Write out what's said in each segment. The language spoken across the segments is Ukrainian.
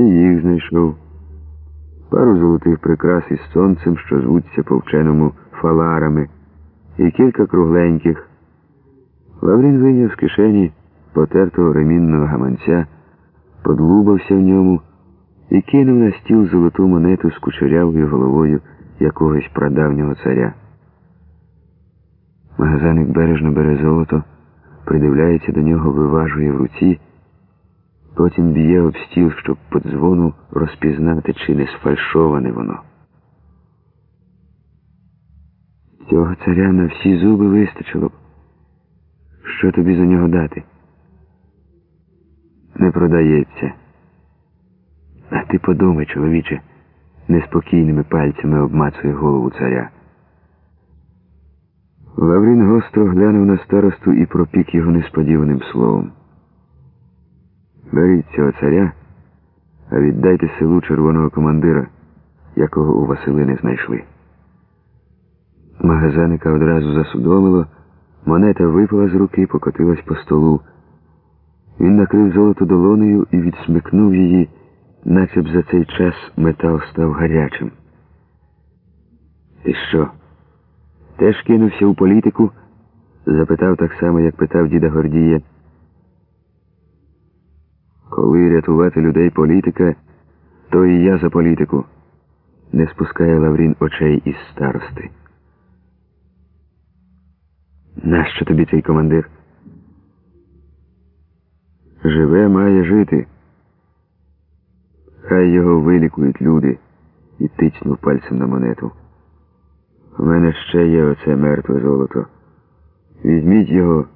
І їх знайшов. Пару золотих прикрас із сонцем, що звуться по вченому фаларами, і кілька кругленьких. Лаврін вийняв з кишені потертого ремінного гаманця, подлубався в ньому і кинув на стіл золоту монету з кучерявою головою якогось прадавнього царя. Магазаник бережно бере золото, придивляється до нього, виважує в руці, потім б'є об стіл, щоб по дзвону розпізнати, чи не сфальшоване воно. Цього царя на всі зуби вистачило б. Що тобі за нього дати? Не продається. А ти подумай, чоловіче, неспокійними пальцями обмацує голову царя. Лаврін гостро глянув на старосту і пропік його несподіваним словом. Беріть цього царя, а віддайте селу червоного командира, якого у Василини знайшли. Магазаника одразу засудомило, монета випала з руки, покотилась по столу. Він накрив золото долонею і відсмикнув її, наче б за цей час метал став гарячим. Ти що? Теж кинувся у політику? запитав так само, як питав діда Гордія. Коли рятувати людей політика, то і я за політику. Не спускає Лаврін очей із старости. Нащо тобі цей командир? Живе, має жити. Хай його вилікують люди і тицьнув пальцем на монету. У мене ще є оце мертве золото. Візьміть його,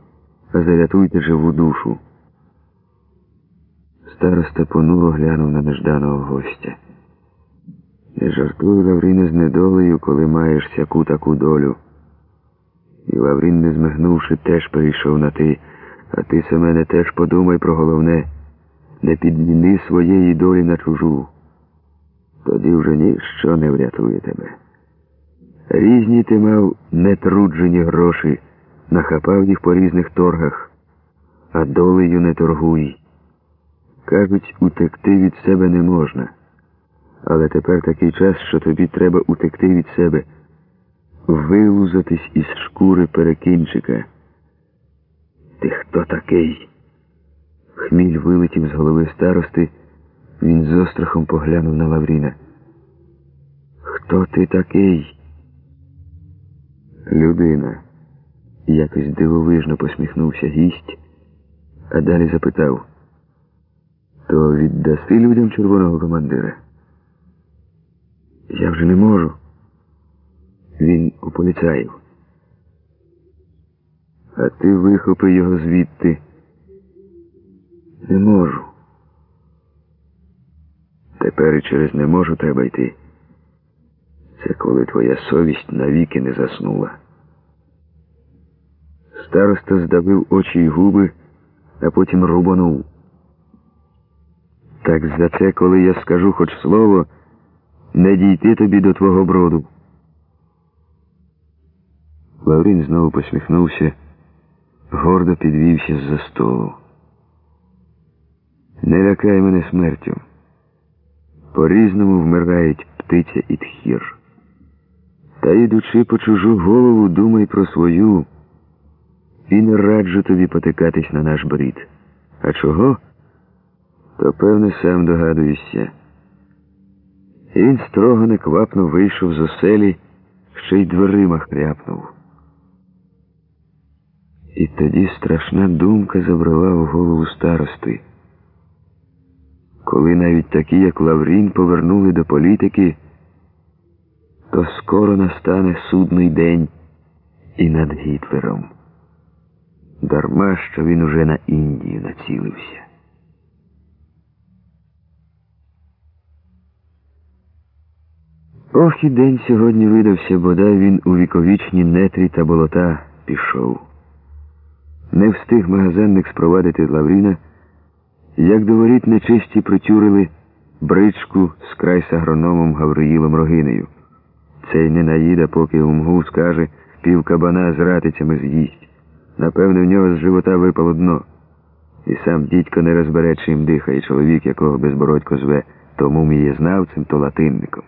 а зарятуйте живу душу. Староста понуро глянув на нежданого гостя. Не жартуй, Лавріне, з недолею, коли маєш сяку таку долю. І Лаврін, не змигнувши, теж перейшов на ти, а ти, Семене, теж подумай про головне, не підміни своєї долі на чужу. Тоді вже ніщо не врятує тебе. Різні ти мав нетруджені гроші, нахапав їх по різних торгах, а долею не торгуй. Кажуть, утекти від себе не можна. Але тепер такий час, що тобі треба утекти від себе, вилузатись із шкури перекінчика. Ти хто такий? Хміль вилетів з голови старости, він з острахом поглянув на Лавріна. Хто ти такий? Людина. Якось дивовижно посміхнувся гість, а далі запитав. То віддаси людям червоного командира? Я вже не можу. Він у поліцаїв. А ти вихопи його звідти. Не можу. Тепер і через не можу треба йти. Це коли твоя совість навіки не заснула. Староста здавив очі й губи, а потім рубанув. Так за це, коли я скажу хоч слово, не дійти тобі до твого броду. Лаврін знову посміхнувся, гордо підвівся з-за столу. Не лякай мене смертю. По-різному вмирають птиця і тхір. Та йдучи по чужу голову, думай про свою і не раджу тобі потикатись на наш брід. А чого? То, певне, сам догадуєшся. І він строго неквапно вийшов з оселі, ще й дверима хряпнув. І тоді страшна думка забрала в голову старости. Коли навіть такі, як Лаврін, повернули до політики, то скоро настане судний день і над Гітлером. Дарма, що він уже на Індію націлився. Ох і день сьогодні видався, бодай він у віковічні нетрі та болота пішов. Не встиг магазинник спровадити Лавріна, як до воріт нечисті притюрили бричку з край агрономом Гавриїлом Рогинею. Цей не наїда, поки умгу скаже, пів кабана з ратицями з'їсть. Напевне, в нього з живота випало дно. І сам дідько не розбере, чим дихає чоловік, якого безбородько зве то мумієзнавцем, то латинником.